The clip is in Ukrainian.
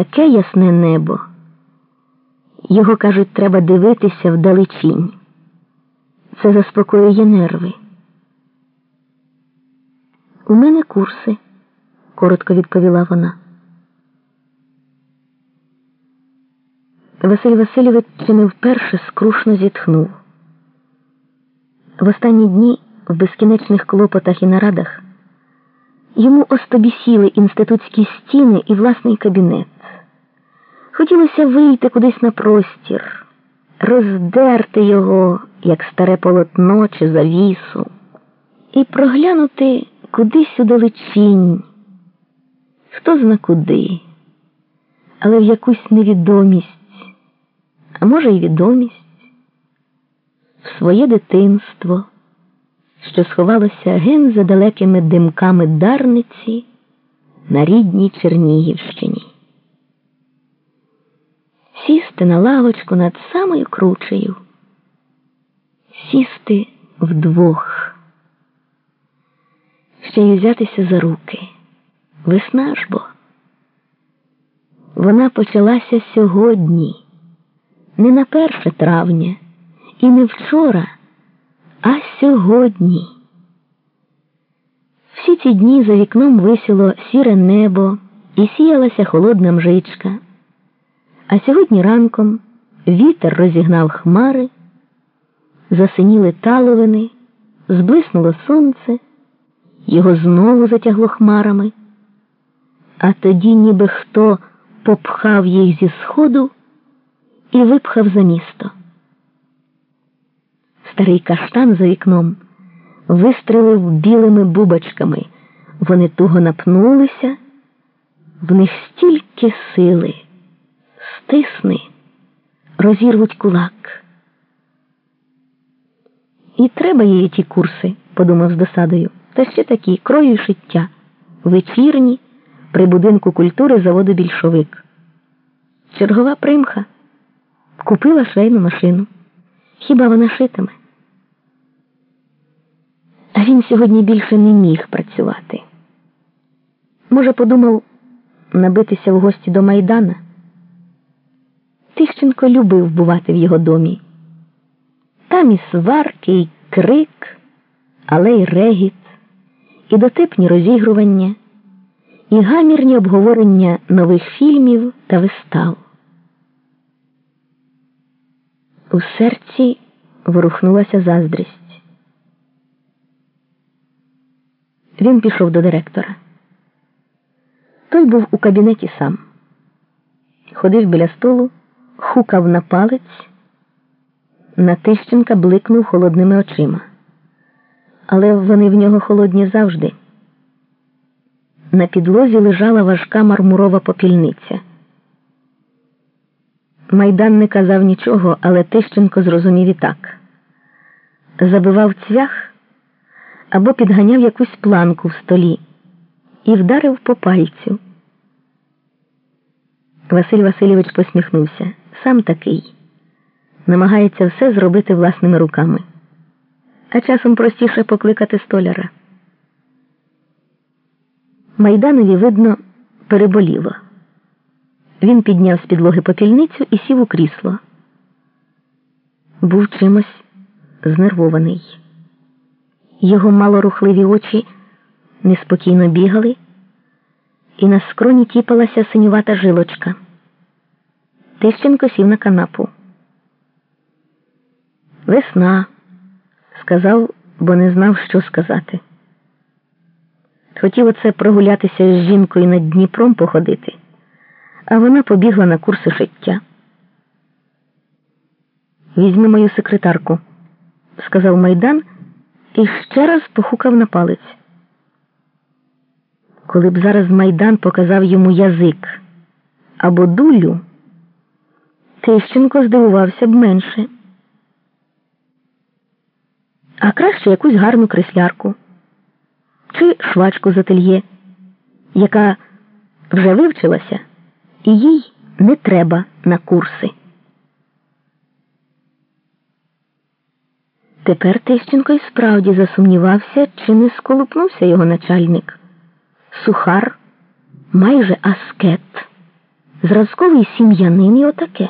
таке ясне небо. Його, кажуть, треба дивитися вдалечінь. Це заспокоює нерви. У мене курси, коротко відповіла вона. Василь Васильович чи не вперше скрушно зітхнув. В останні дні в безкінечних клопотах і нарадах йому остобісіли інститутські стіни і власний кабінет. Хотілося вийти кудись на простір, роздерти його, як старе полотно чи завісу, і проглянути кудись у далечінь, хто зна куди, але в якусь невідомість, а може й відомість, в своє дитинство, що сховалося ген за далекими димками Дарниці на рідній Чернігівщині сісти на лавочку над самою кручею, сісти вдвох, ще й взятися за руки. Весна ж бо. Вона почалася сьогодні, не на перше травня і не вчора, а сьогодні. Всі ці дні за вікном висіло сіре небо і сіялася холодна мжичка. А сьогодні ранком вітер розігнав хмари, засиніли таловини, зблиснуло сонце, його знову затягло хмарами, а тоді ніби хто попхав їх зі сходу і випхав за місто. Старий каштан за вікном вистрелив білими бубочками. Вони туго напнулися, в них стільки сили стисни, розірвуть кулак. І треба їй ті курси, подумав з досадою, та ще такі крою шиття, вечірні, при будинку культури заводу більшовик. Чергова примха купила швейну машину. Хіба вона шитиме? А він сьогодні більше не міг працювати. Може, подумав набитися в гості до Майдана. Тищенко любив бувати в його домі. Там і сварки, і крик, але й регіт, і дотипні розігрування, і гамірні обговорення нових фільмів та вистав. У серці ворухнулася заздрість. Він пішов до директора. Той був у кабінеті сам, ходив біля столу хукав на палець, на Тищенка бликнув холодними очима. Але вони в нього холодні завжди. На підлозі лежала важка мармурова попільниця. Майдан не казав нічого, але Тищенко зрозумів і так забивав цвях або підганяв якусь планку в столі і вдарив по пальцю. Василь Васильович посміхнувся сам такий, намагається все зробити власними руками, а часом простіше покликати столяра. Майданові, видно, переболіло. Він підняв з підлоги попільницю і сів у крісло. Був чимось знервований. Його малорухливі очі неспокійно бігали, і на скроні тіпалася синювата жилочка. Тищенко сів на канапу. Весна, сказав, бо не знав, що сказати. Хотів оце прогулятися з жінкою над Дніпром походити, а вона побігла на курси шиття. Візьми мою секретарку, сказав майдан і ще раз похукав на палець. Коли б зараз майдан показав йому язик або дулю. Тищенко здивувався б менше. А краще якусь гарну креслярку чи швачку з ательє, яка вже вивчилася, і їй не треба на курси. Тепер Тищенко й справді засумнівався, чи не сколупнувся його начальник. Сухар майже аскет Зразковий сім'янин і отаке.